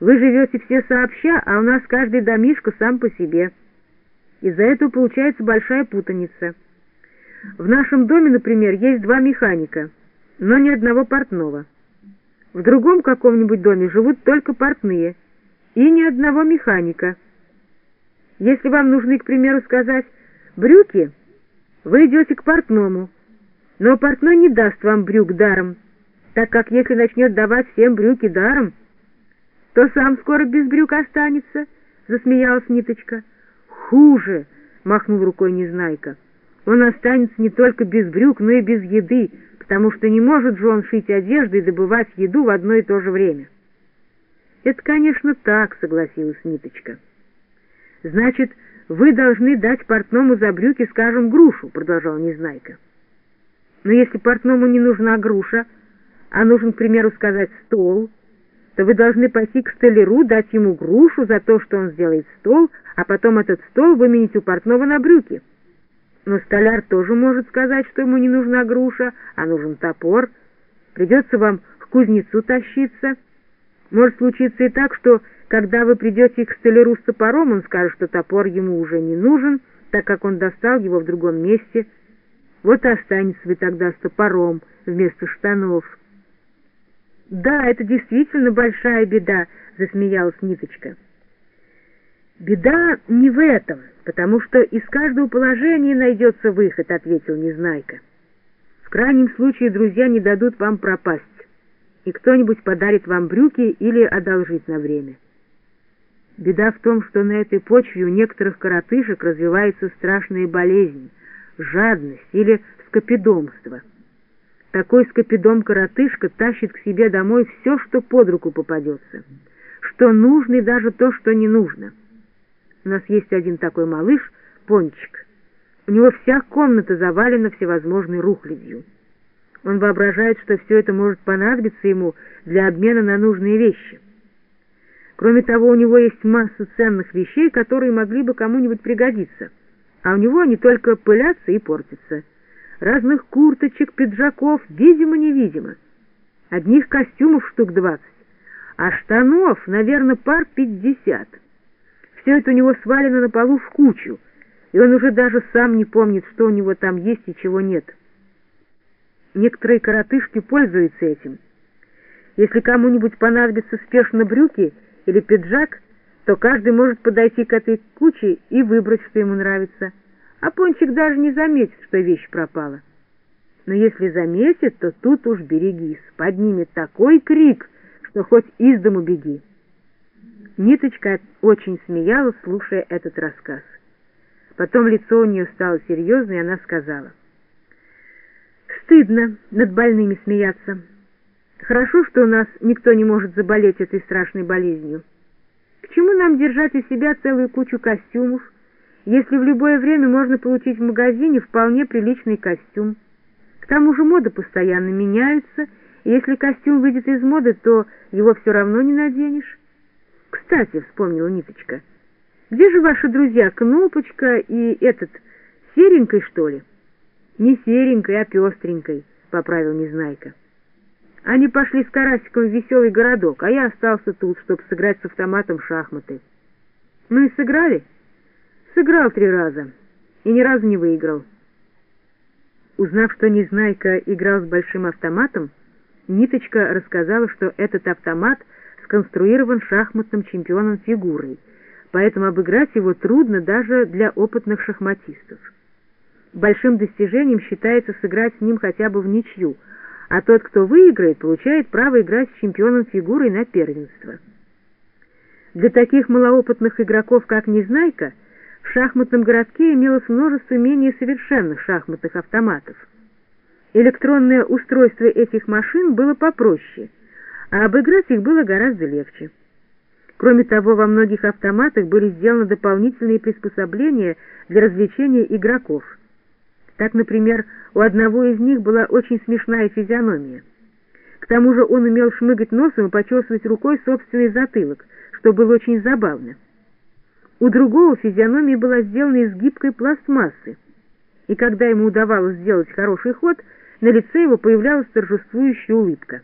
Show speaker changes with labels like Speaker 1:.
Speaker 1: Вы живете все сообща, а у нас каждый домишко сам по себе. Из-за этого получается большая путаница. В нашем доме, например, есть два механика, но ни одного портного. В другом каком-нибудь доме живут только портные и ни одного механика. Если вам нужны, к примеру, сказать «брюки», вы идете к портному, но портной не даст вам брюк даром, так как если начнет давать всем брюки даром, то сам скоро без брюк останется, — засмеялась Ниточка. — Хуже, — махнул рукой Незнайка. — Он останется не только без брюк, но и без еды, потому что не может же он шить одежду и добывать еду в одно и то же время. — Это, конечно, так, — согласилась Ниточка. — Значит, вы должны дать портному за брюки, скажем, грушу, — продолжал Незнайка. — Но если портному не нужна груша, а нужен, к примеру, сказать, стол — то вы должны пойти к столяру, дать ему грушу за то, что он сделает стол, а потом этот стол выменить у портного на брюки. Но столяр тоже может сказать, что ему не нужна груша, а нужен топор. Придется вам к кузнецу тащиться. Может случиться и так, что, когда вы придете к столяру с топором, он скажет, что топор ему уже не нужен, так как он достал его в другом месте. Вот и останетесь вы тогда с топором вместо штанов». «Да, это действительно большая беда», — засмеялась Ниточка. «Беда не в этом, потому что из каждого положения найдется выход», — ответил Незнайка. «В крайнем случае друзья не дадут вам пропасть, и кто-нибудь подарит вам брюки или одолжит на время. Беда в том, что на этой почве у некоторых коротышек развивается страшная болезнь, жадность или скопидомство». Такой скопидом-коротышка тащит к себе домой все, что под руку попадется, что нужно и даже то, что не нужно. У нас есть один такой малыш, Пончик. У него вся комната завалена всевозможной рухлядью. Он воображает, что все это может понадобиться ему для обмена на нужные вещи. Кроме того, у него есть масса ценных вещей, которые могли бы кому-нибудь пригодиться, а у него они только пылятся и портятся разных курточек, пиджаков, видимо-невидимо. Одних костюмов штук двадцать, а штанов, наверное, пар пятьдесят. Все это у него свалено на полу в кучу, и он уже даже сам не помнит, что у него там есть и чего нет. Некоторые коротышки пользуются этим. Если кому-нибудь понадобятся спешно брюки или пиджак, то каждый может подойти к этой куче и выбрать, что ему нравится — а Пончик даже не заметит, что вещь пропала. Но если заметит, то тут уж берегись, поднимет такой крик, что хоть из дому беги. Ниточка очень смеялась, слушая этот рассказ. Потом лицо у нее стало серьезное, и она сказала. «Стыдно над больными смеяться. Хорошо, что у нас никто не может заболеть этой страшной болезнью. К чему нам держать у себя целую кучу костюмов, если в любое время можно получить в магазине вполне приличный костюм. К тому же моды постоянно меняются, и если костюм выйдет из моды, то его все равно не наденешь. Кстати, вспомнила Ниточка, где же ваши друзья Кнопочка и этот, серенькой, что ли? Не серенькой, а пестренькой, поправил Незнайка. Они пошли с Карасиком в веселый городок, а я остался тут, чтобы сыграть с автоматом шахматы. Ну и сыграли? Сыграл три раза и ни разу не выиграл. Узнав, что Незнайка играл с большим автоматом, Ниточка рассказала, что этот автомат сконструирован шахматным чемпионом фигурой, поэтому обыграть его трудно даже для опытных шахматистов. Большим достижением считается сыграть с ним хотя бы в ничью, а тот, кто выиграет, получает право играть с чемпионом фигурой на первенство. Для таких малоопытных игроков, как Незнайка, в шахматном городке имелось множество менее совершенных шахматных автоматов. Электронное устройство этих машин было попроще, а обыграть их было гораздо легче. Кроме того, во многих автоматах были сделаны дополнительные приспособления для развлечения игроков. Так, например, у одного из них была очень смешная физиономия. К тому же он умел шмыгать носом и почесывать рукой собственный затылок, что было очень забавно. У другого физиономия была сделана из гибкой пластмассы, и когда ему удавалось сделать хороший ход, на лице его появлялась торжествующая улыбка.